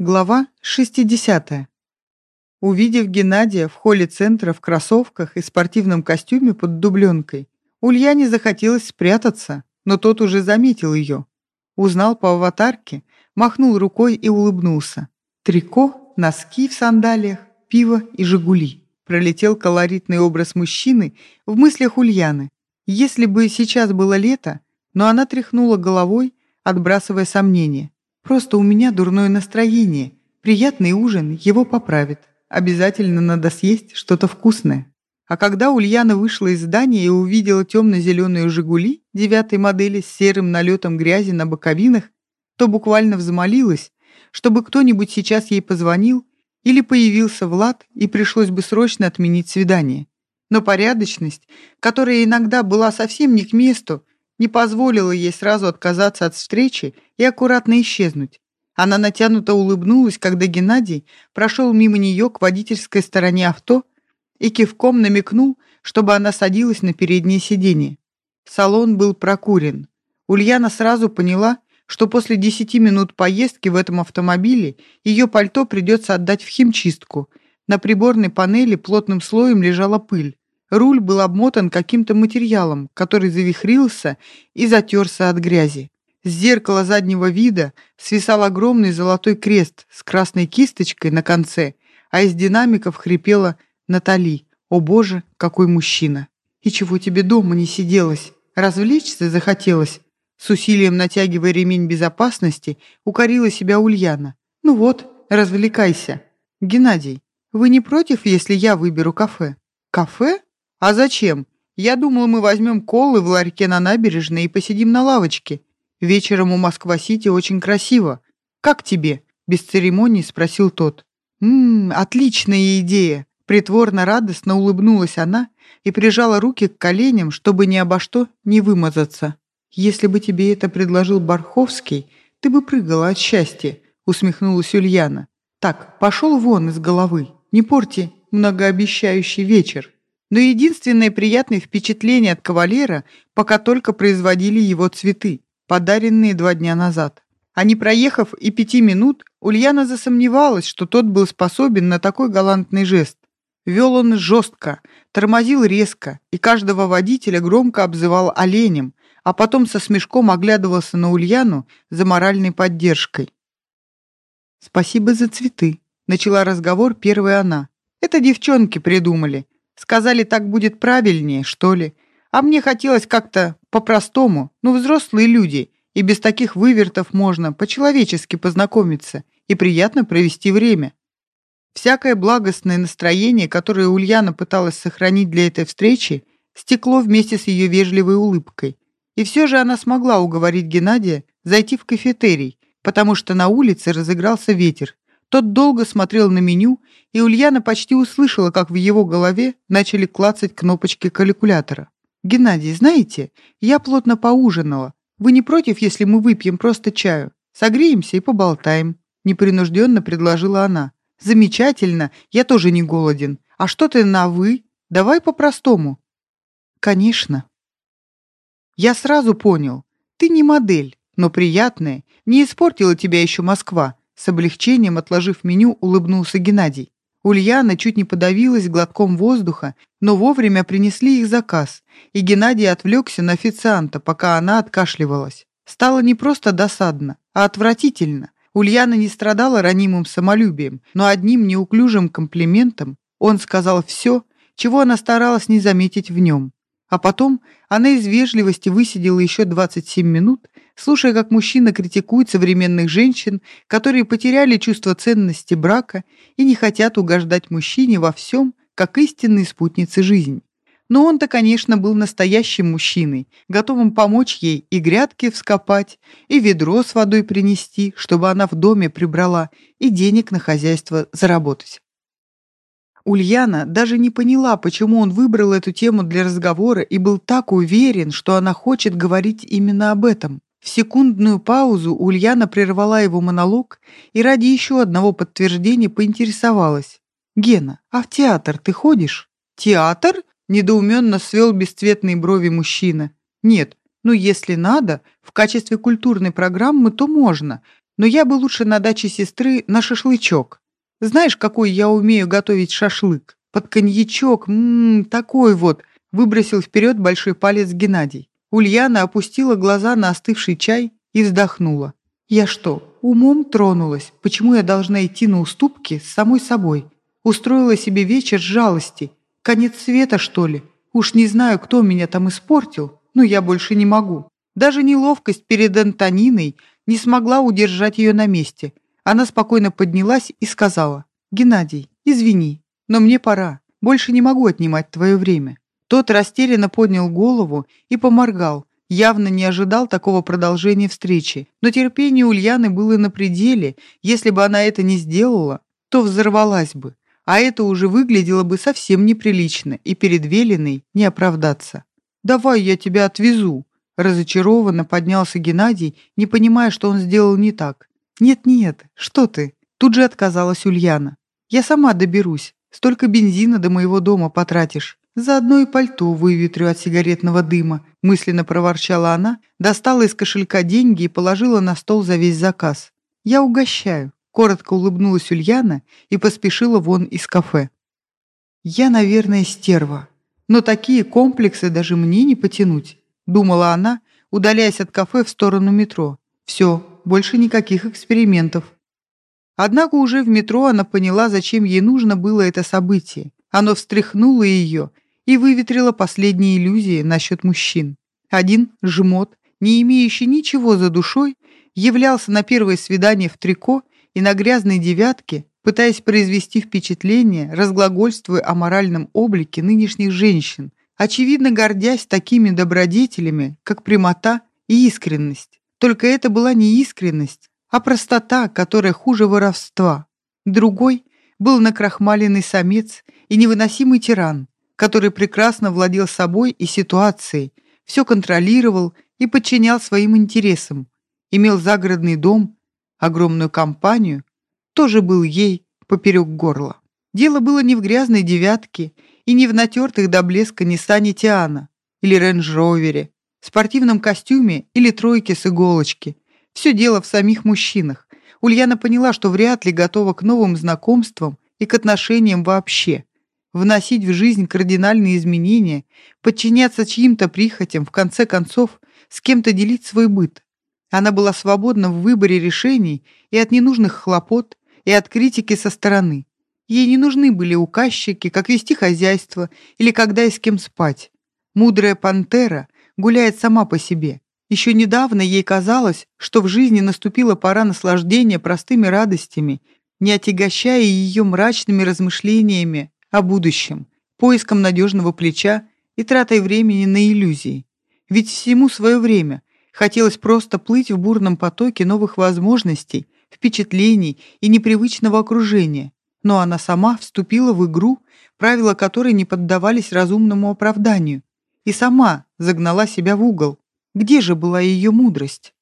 Глава 60. Увидев Геннадия в холле центра в кроссовках и спортивном костюме под дубленкой, Ульяне захотелось спрятаться, но тот уже заметил ее. Узнал по аватарке, махнул рукой и улыбнулся. Трико, носки в сандалиях, пиво и «Жигули». Пролетел колоритный образ мужчины в мыслях Ульяны. Если бы сейчас было лето, но она тряхнула головой, отбрасывая сомнения. Просто у меня дурное настроение. Приятный ужин его поправит. Обязательно надо съесть что-то вкусное. А когда Ульяна вышла из здания и увидела темно-зеленые «Жигули» девятой модели с серым налетом грязи на боковинах, то буквально взмолилась, чтобы кто-нибудь сейчас ей позвонил или появился Влад и пришлось бы срочно отменить свидание. Но порядочность, которая иногда была совсем не к месту, не позволила ей сразу отказаться от встречи и аккуратно исчезнуть. Она натянуто улыбнулась, когда Геннадий прошел мимо нее к водительской стороне авто и кивком намекнул, чтобы она садилась на переднее сиденье. Салон был прокурен. Ульяна сразу поняла, что после десяти минут поездки в этом автомобиле ее пальто придется отдать в химчистку. На приборной панели плотным слоем лежала пыль. Руль был обмотан каким-то материалом, который завихрился и затерся от грязи. С зеркала заднего вида свисал огромный золотой крест с красной кисточкой на конце, а из динамиков хрипела Натали. «О боже, какой мужчина!» «И чего тебе дома не сиделось? Развлечься захотелось?» С усилием натягивая ремень безопасности, укорила себя Ульяна. «Ну вот, развлекайся. Геннадий, вы не против, если я выберу кафе?» «Кафе?» «А зачем? Я думала, мы возьмем колы в ларьке на набережной и посидим на лавочке. Вечером у Москва-Сити очень красиво. Как тебе?» Без церемоний спросил тот. «Ммм, отличная идея!» Притворно радостно улыбнулась она и прижала руки к коленям, чтобы ни обо что не вымазаться. «Если бы тебе это предложил Барховский, ты бы прыгала от счастья», усмехнулась Ульяна. «Так, пошел вон из головы, не порти многообещающий вечер». Но единственное приятное впечатление от кавалера пока только производили его цветы, подаренные два дня назад. А не проехав и пяти минут, Ульяна засомневалась, что тот был способен на такой галантный жест. Вел он жестко, тормозил резко и каждого водителя громко обзывал оленем, а потом со смешком оглядывался на Ульяну за моральной поддержкой. «Спасибо за цветы», — начала разговор первая она. «Это девчонки придумали. Сказали, так будет правильнее, что ли. А мне хотелось как-то по-простому. Ну, взрослые люди, и без таких вывертов можно по-человечески познакомиться и приятно провести время. Всякое благостное настроение, которое Ульяна пыталась сохранить для этой встречи, стекло вместе с ее вежливой улыбкой. И все же она смогла уговорить Геннадия зайти в кафетерий, потому что на улице разыгрался ветер, тот долго смотрел на меню, и Ульяна почти услышала, как в его голове начали клацать кнопочки калькулятора. «Геннадий, знаете, я плотно поужинала. Вы не против, если мы выпьем просто чаю? Согреемся и поболтаем», — непринужденно предложила она. «Замечательно, я тоже не голоден. А что ты на «вы»? Давай по-простому». «Конечно». «Я сразу понял. Ты не модель, но приятная. Не испортила тебя еще Москва. С облегчением отложив меню, улыбнулся Геннадий. Ульяна чуть не подавилась глотком воздуха, но вовремя принесли их заказ, и Геннадий отвлекся на официанта, пока она откашливалась. Стало не просто досадно, а отвратительно. Ульяна не страдала ранимым самолюбием, но одним неуклюжим комплиментом он сказал все, чего она старалась не заметить в нем. А потом она из вежливости высидела еще 27 минут, слушая, как мужчина критикует современных женщин, которые потеряли чувство ценности брака и не хотят угождать мужчине во всем, как истинные спутницы жизни. Но он-то, конечно, был настоящим мужчиной, готовым помочь ей и грядки вскопать, и ведро с водой принести, чтобы она в доме прибрала, и денег на хозяйство заработать. Ульяна даже не поняла, почему он выбрал эту тему для разговора и был так уверен, что она хочет говорить именно об этом. В секундную паузу Ульяна прервала его монолог и ради еще одного подтверждения поинтересовалась. «Гена, а в театр ты ходишь?» «Театр?» – недоуменно свел бесцветные брови мужчина. «Нет, ну если надо, в качестве культурной программы, то можно, Но я бы лучше на даче сестры на шашлычок. Знаешь, какой я умею готовить шашлык? Под коньячок, ммм, такой вот, выбросил вперед большой палец Геннадий. Ульяна опустила глаза на остывший чай и вздохнула. «Я что, умом тронулась? Почему я должна идти на уступки с самой собой? Устроила себе вечер жалости. Конец света, что ли? Уж не знаю, кто меня там испортил, но я больше не могу». Даже неловкость перед Антониной не смогла удержать ее на месте. Она спокойно поднялась и сказала, «Геннадий, извини, но мне пора. Больше не могу отнимать твое время». Тот растерянно поднял голову и поморгал, явно не ожидал такого продолжения встречи. Но терпение Ульяны было на пределе. Если бы она это не сделала, то взорвалась бы. А это уже выглядело бы совсем неприлично и перед Велиной не оправдаться. «Давай я тебя отвезу», Разочарованно поднялся Геннадий, не понимая, что он сделал не так. «Нет-нет, что ты?» Тут же отказалась Ульяна. «Я сама доберусь. Столько бензина до моего дома потратишь. Заодно и пальто выветрю от сигаретного дыма», мысленно проворчала она, достала из кошелька деньги и положила на стол за весь заказ. «Я угощаю», — коротко улыбнулась Ульяна и поспешила вон из кафе. «Я, наверное, стерва, но такие комплексы даже мне не потянуть думала она, удаляясь от кафе в сторону метро. Все, больше никаких экспериментов. Однако уже в метро она поняла, зачем ей нужно было это событие. Оно встряхнуло ее и выветрило последние иллюзии насчет мужчин. Один жмот, не имеющий ничего за душой, являлся на первое свидание в трико и на грязной девятке, пытаясь произвести впечатление, разглагольствуя о моральном облике нынешних женщин, очевидно гордясь такими добродетелями, как прямота и искренность. Только это была не искренность, а простота, которая хуже воровства. Другой был накрахмаленный самец и невыносимый тиран, который прекрасно владел собой и ситуацией, все контролировал и подчинял своим интересам, имел загородный дом, огромную компанию, тоже был ей поперек горла. Дело было не в грязной девятке и не в натертых до блеска Ниссане Тиана или Рейндж-Ровере, спортивном костюме или тройке с иголочки. Все дело в самих мужчинах. Ульяна поняла, что вряд ли готова к новым знакомствам и к отношениям вообще. Вносить в жизнь кардинальные изменения, подчиняться чьим-то прихотям, в конце концов, с кем-то делить свой быт. Она была свободна в выборе решений и от ненужных хлопот, и от критики со стороны. Ей не нужны были указчики, как вести хозяйство или когда и с кем спать. Мудрая пантера гуляет сама по себе. Еще недавно ей казалось, что в жизни наступила пора наслаждения простыми радостями, не отягощая ее мрачными размышлениями о будущем, поиском надежного плеча и тратой времени на иллюзии. Ведь всему свое время хотелось просто плыть в бурном потоке новых возможностей, впечатлений и непривычного окружения но она сама вступила в игру, правила которой не поддавались разумному оправданию, и сама загнала себя в угол. Где же была ее мудрость?